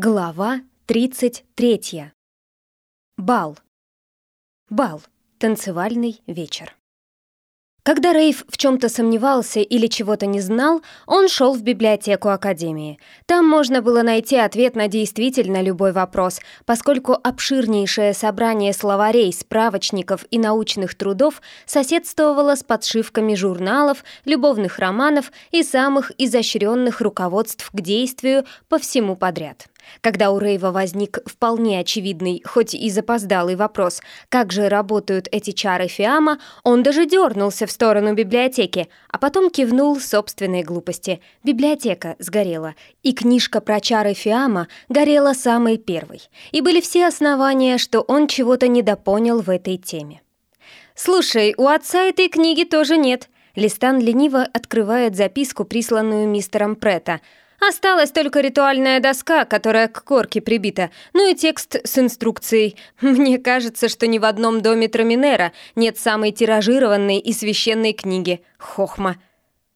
Глава 33. Бал. Бал. Танцевальный вечер. Когда Рейв в чем-то сомневался или чего-то не знал, он шел в библиотеку Академии. Там можно было найти ответ на действительно любой вопрос, поскольку обширнейшее собрание словарей, справочников и научных трудов соседствовало с подшивками журналов, любовных романов и самых изощренных руководств к действию по всему подряд. Когда у Рейва возник вполне очевидный, хоть и запоздалый вопрос, как же работают эти чары Фиама, он даже дернулся в сторону библиотеки, а потом кивнул собственной глупости. Библиотека сгорела, и книжка про чары Фиама горела самой первой. И были все основания, что он чего-то недопонял в этой теме. «Слушай, у отца этой книги тоже нет», Листан лениво открывает записку, присланную мистером Претта – Осталась только ритуальная доска, которая к корке прибита, ну и текст с инструкцией. Мне кажется, что ни в одном доме Траминера нет самой тиражированной и священной книги. Хохма.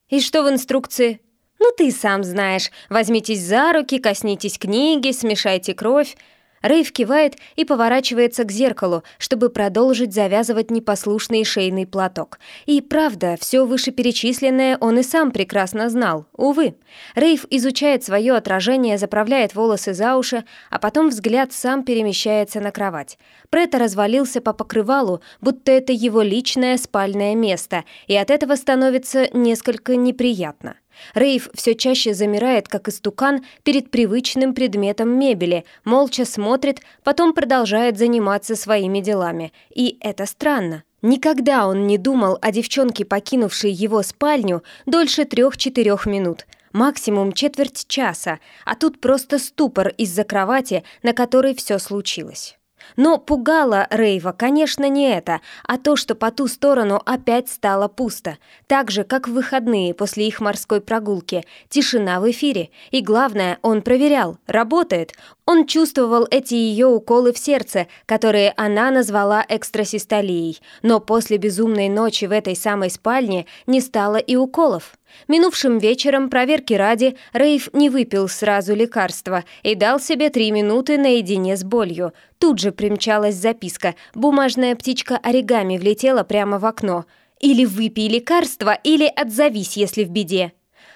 И что в инструкции? Ну ты сам знаешь. Возьмитесь за руки, коснитесь книги, смешайте кровь. Рейв кивает и поворачивается к зеркалу, чтобы продолжить завязывать непослушный шейный платок. И правда, все вышеперечисленное он и сам прекрасно знал. Увы. Рейв изучает свое отражение, заправляет волосы за уши, а потом взгляд сам перемещается на кровать. Прета развалился по покрывалу, будто это его личное спальное место, и от этого становится несколько неприятно. Рейв все чаще замирает, как истукан, перед привычным предметом мебели, молча смотрит, потом продолжает заниматься своими делами. И это странно. Никогда он не думал о девчонке, покинувшей его спальню дольше трех-четырех минут. Максимум четверть часа, а тут просто ступор из-за кровати, на которой все случилось. Но пугало Рейва, конечно, не это, а то, что по ту сторону опять стало пусто. Так же, как в выходные после их морской прогулки. Тишина в эфире. И главное, он проверял, работает. Он чувствовал эти ее уколы в сердце, которые она назвала экстрасистолией. Но после безумной ночи в этой самой спальне не стало и уколов. Минувшим вечером, проверки ради, Рейв не выпил сразу лекарства и дал себе три минуты наедине с болью. Тут же примчалась записка. Бумажная птичка оригами влетела прямо в окно. «Или выпей лекарство, или отзовись, если в беде».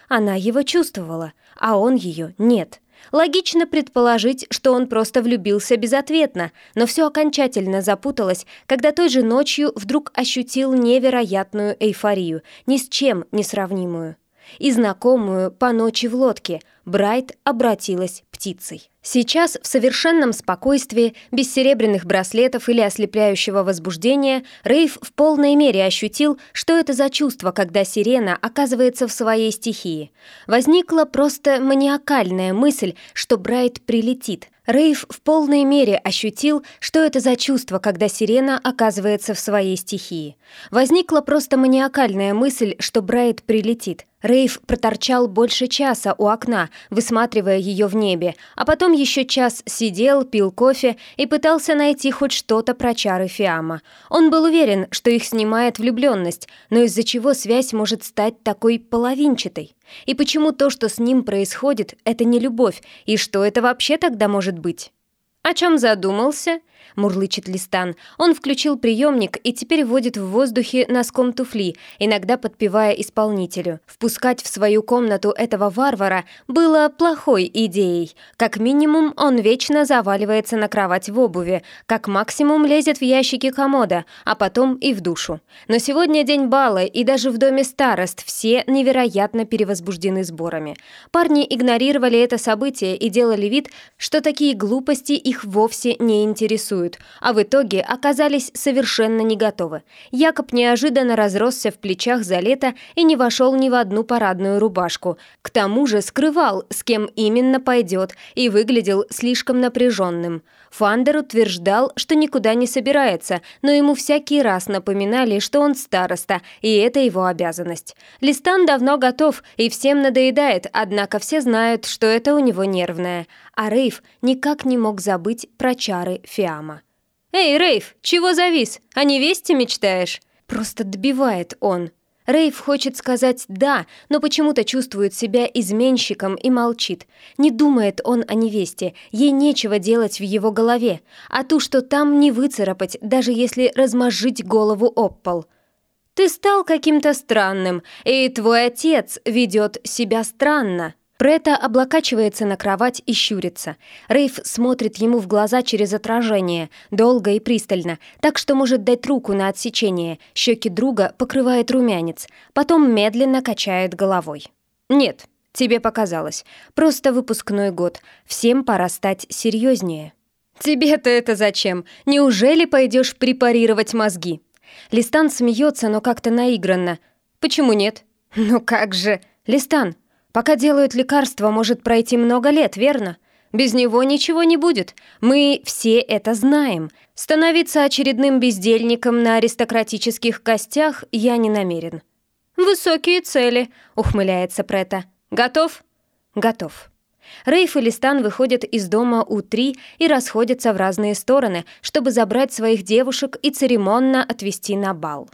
Она его чувствовала, а он ее нет. Логично предположить, что он просто влюбился безответно, но все окончательно запуталось, когда той же ночью вдруг ощутил невероятную эйфорию, ни с чем не сравнимую. И знакомую по ночи в лодке Брайт обратилась птицей. Сейчас в совершенном спокойствии, без серебряных браслетов или ослепляющего возбуждения, Рейв в полной мере ощутил, что это за чувство, когда сирена оказывается в своей стихии. Возникла просто маниакальная мысль, что Брайт прилетит. Рейв в полной мере ощутил, что это за чувство, когда сирена оказывается в своей стихии. Возникла просто маниакальная мысль, что Брайт прилетит. Рейв проторчал больше часа у окна, высматривая ее в небе, а потом еще час сидел, пил кофе и пытался найти хоть что-то про чары Фиама. Он был уверен, что их снимает влюбленность, но из-за чего связь может стать такой половинчатой? И почему то, что с ним происходит, это не любовь, и что это вообще тогда может быть? «О чем задумался?» — мурлычет Листан. Он включил приемник и теперь водит в воздухе носком туфли, иногда подпевая исполнителю. Впускать в свою комнату этого варвара было плохой идеей. Как минимум, он вечно заваливается на кровать в обуви, как максимум лезет в ящики комода, а потом и в душу. Но сегодня день бала, и даже в доме старост все невероятно перевозбуждены сборами. Парни игнорировали это событие и делали вид, что такие глупости их вовсе не интересуют танцуют, а в итоге оказались совершенно не готовы. Якоб неожиданно разросся в плечах за лето и не вошел ни в одну парадную рубашку. К тому же скрывал, с кем именно пойдет, и выглядел слишком напряженным. Фандер утверждал, что никуда не собирается, но ему всякий раз напоминали, что он староста, и это его обязанность. Листан давно готов и всем надоедает, однако все знают, что это у него нервное. А Рейв никак не мог забыть про чары Фиама. «Эй, Рейв, чего завис? О невесте мечтаешь?» Просто добивает он. Рейв хочет сказать «да», но почему-то чувствует себя изменщиком и молчит. Не думает он о невесте, ей нечего делать в его голове, а ту, что там, не выцарапать, даже если размозжить голову об пол. «Ты стал каким-то странным, и твой отец ведет себя странно», Прета облокачивается на кровать и щурится. Рейв смотрит ему в глаза через отражение, долго и пристально, так что может дать руку на отсечение. Щеки друга покрывает румянец, потом медленно качает головой. «Нет, тебе показалось. Просто выпускной год. Всем пора стать серьезнее». «Тебе-то это зачем? Неужели пойдешь препарировать мозги?» Листан смеется, но как-то наигранно. «Почему нет?» «Ну как же...» «Листан, Пока делают лекарства, может пройти много лет, верно? Без него ничего не будет. Мы все это знаем. Становиться очередным бездельником на аристократических костях я не намерен». «Высокие цели», — ухмыляется Прета. «Готов?» «Готов». Рейф и Листан выходят из дома у три и расходятся в разные стороны, чтобы забрать своих девушек и церемонно отвезти на бал.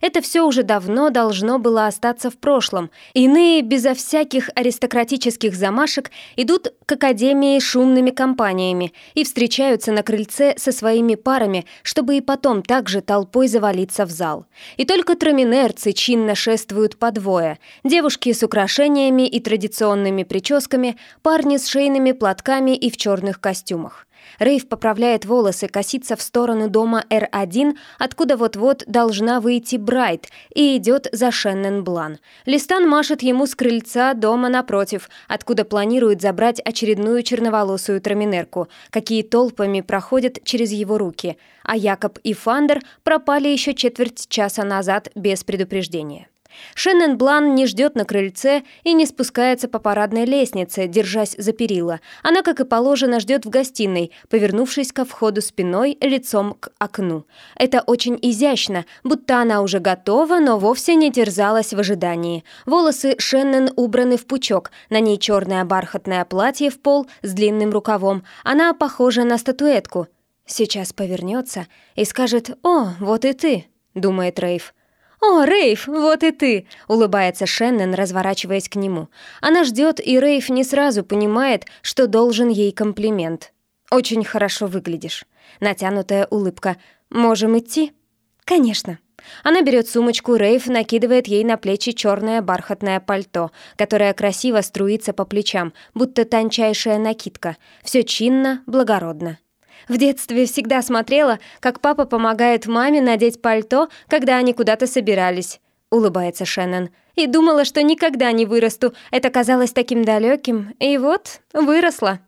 Это все уже давно должно было остаться в прошлом. Иные, безо всяких аристократических замашек, идут к академии шумными компаниями и встречаются на крыльце со своими парами, чтобы и потом также толпой завалиться в зал. И только траминерцы чинно шествуют по двое. Девушки с украшениями и традиционными прическами, парни с шейными платками и в черных костюмах. Рейв поправляет волосы, косится в сторону дома Р1, откуда вот-вот должна выйти Брайт, и идет за Шеннон Блан. Листан машет ему с крыльца дома напротив, откуда планирует забрать очередную черноволосую траминерку, какие толпами проходят через его руки. А Якоб и Фандер пропали еще четверть часа назад без предупреждения. Шеннон Блан не ждет на крыльце и не спускается по парадной лестнице, держась за перила. Она, как и положено, ждет в гостиной, повернувшись ко входу спиной, лицом к окну. Это очень изящно, будто она уже готова, но вовсе не терзалась в ожидании. Волосы Шеннон убраны в пучок, на ней черное бархатное платье в пол с длинным рукавом. Она похожа на статуэтку. Сейчас повернется и скажет «О, вот и ты», — думает Рейв. «О, Рейв, вот и ты!» — улыбается Шеннон, разворачиваясь к нему. Она ждет, и Рейв не сразу понимает, что должен ей комплимент. «Очень хорошо выглядишь». Натянутая улыбка. «Можем идти?» «Конечно». Она берет сумочку, Рейв накидывает ей на плечи черное бархатное пальто, которое красиво струится по плечам, будто тончайшая накидка. Все чинно, благородно. В детстве всегда смотрела, как папа помогает маме надеть пальто, когда они куда-то собирались. Улыбается Шеннон. И думала, что никогда не вырасту. Это казалось таким далеким. И вот, выросла.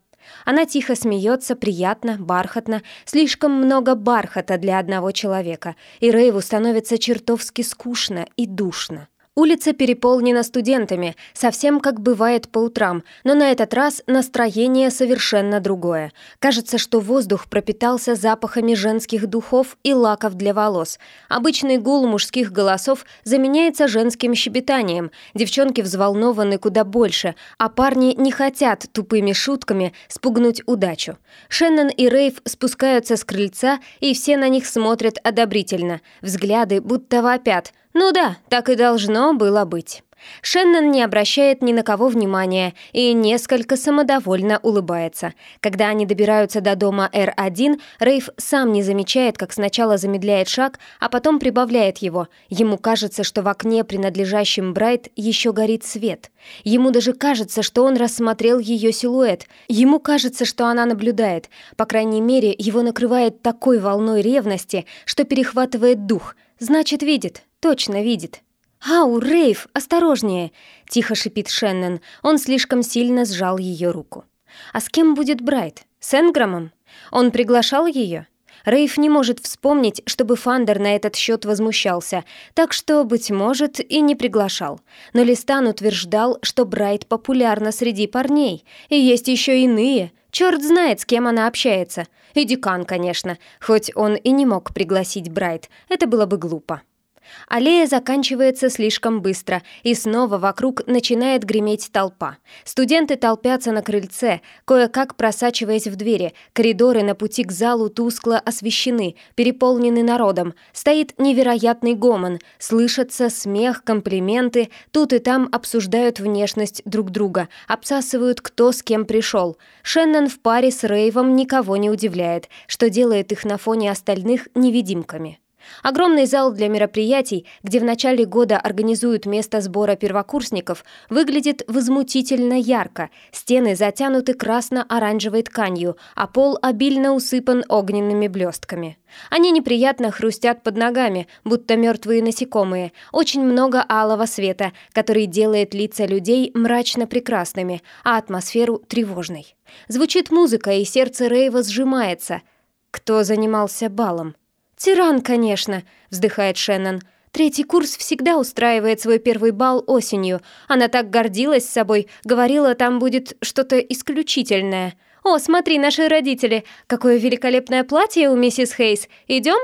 Она тихо смеется, приятно, бархатно, слишком много бархата для одного человека, и Рейву становится чертовски скучно и душно. Улица переполнена студентами, совсем как бывает по утрам, но на этот раз настроение совершенно другое. Кажется, что воздух пропитался запахами женских духов и лаков для волос. Обычный гул мужских голосов заменяется женским щебетанием. Девчонки взволнованы куда больше, а парни не хотят тупыми шутками спугнуть удачу. Шеннон и Рейв спускаются с крыльца, и все на них смотрят одобрительно. Взгляды будто вопят – ну да, так и должно было быть. Шеннон не обращает ни на кого внимания и несколько самодовольно улыбается. Когда они добираются до дома Р1, Рейв сам не замечает, как сначала замедляет шаг, а потом прибавляет его. Ему кажется, что в окне, принадлежащем Брайт, еще горит свет. Ему даже кажется, что он рассмотрел ее силуэт. Ему кажется, что она наблюдает. По крайней мере, его накрывает такой волной ревности, что перехватывает дух. Значит, видит. Точно видит. «Ау, Рейв, осторожнее!» — тихо шипит Шеннон. Он слишком сильно сжал ее руку. «А с кем будет Брайт? С Энграмом? Он приглашал ее?» Рейв не может вспомнить, чтобы Фандер на этот счет возмущался, так что, быть может, и не приглашал. Но Листан утверждал, что Брайт популярна среди парней, и есть еще иные. Черт знает, с кем она общается. И декан, конечно, хоть он и не мог пригласить Брайт, это было бы глупо. Аллея заканчивается слишком быстро, и снова вокруг начинает греметь толпа. Студенты толпятся на крыльце, кое-как просачиваясь в двери. Коридоры на пути к залу тускло освещены, переполнены народом. Стоит невероятный гомон, слышатся смех, комплименты. Тут и там обсуждают внешность друг друга, обсасывают, кто с кем пришел. Шеннон в паре с Рейвом никого не удивляет, что делает их на фоне остальных невидимками. Огромный зал для мероприятий, где в начале года организуют место сбора первокурсников, выглядит возмутительно ярко. Стены затянуты красно-оранжевой тканью, а пол обильно усыпан огненными блестками. Они неприятно хрустят под ногами, будто мертвые насекомые. Очень много алого света, который делает лица людей мрачно прекрасными, а атмосферу тревожной. Звучит музыка, и сердце Рейва сжимается. Кто занимался балом? «Тиран, конечно», — вздыхает Шеннон. «Третий курс всегда устраивает свой первый бал осенью. Она так гордилась собой, говорила, там будет что-то исключительное. О, смотри, наши родители! Какое великолепное платье у миссис Хейс! Идем?»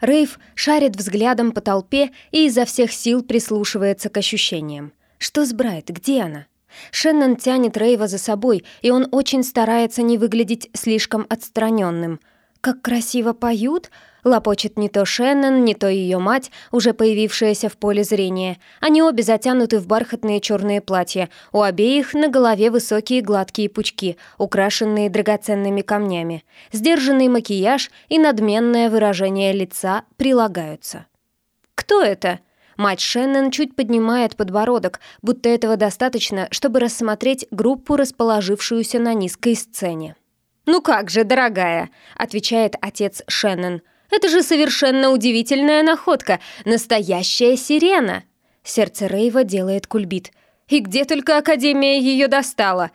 Рейв шарит взглядом по толпе и изо всех сил прислушивается к ощущениям. Что с Брайт? Где она? Шеннон тянет Рейва за собой, и он очень старается не выглядеть слишком отстраненным. «Как красиво поют!» Лопочет не то Шеннон, не то ее мать, уже появившаяся в поле зрения. Они обе затянуты в бархатные черные платья. У обеих на голове высокие гладкие пучки, украшенные драгоценными камнями. Сдержанный макияж и надменное выражение лица прилагаются. «Кто это?» Мать Шеннон чуть поднимает подбородок, будто этого достаточно, чтобы рассмотреть группу, расположившуюся на низкой сцене. «Ну как же, дорогая», — отвечает отец Шеннон. Это же совершенно удивительная находка. Настоящая сирена. Сердце Рейва делает кульбит. И где только Академия ее достала?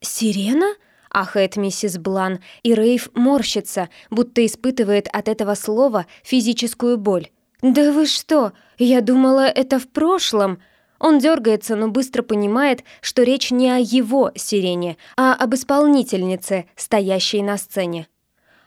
Сирена? Ахает миссис Блан, и Рейв морщится, будто испытывает от этого слова физическую боль. «Да вы что? Я думала, это в прошлом!» Он дергается, но быстро понимает, что речь не о его сирене, а об исполнительнице, стоящей на сцене.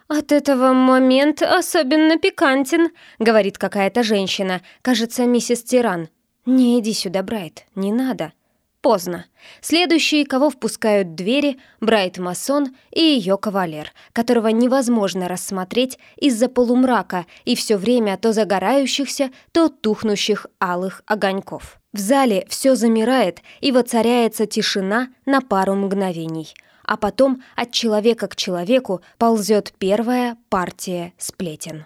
«От этого момент особенно пикантен», — говорит какая-то женщина, кажется, миссис Тиран. «Не иди сюда, Брайт, не надо». Поздно. Следующие, кого впускают двери, Брайт Масон и ее кавалер, которого невозможно рассмотреть из-за полумрака и все время то загорающихся, то тухнущих алых огоньков. В зале все замирает и воцаряется тишина на пару мгновений — а потом от человека к человеку ползет первая партия сплетен.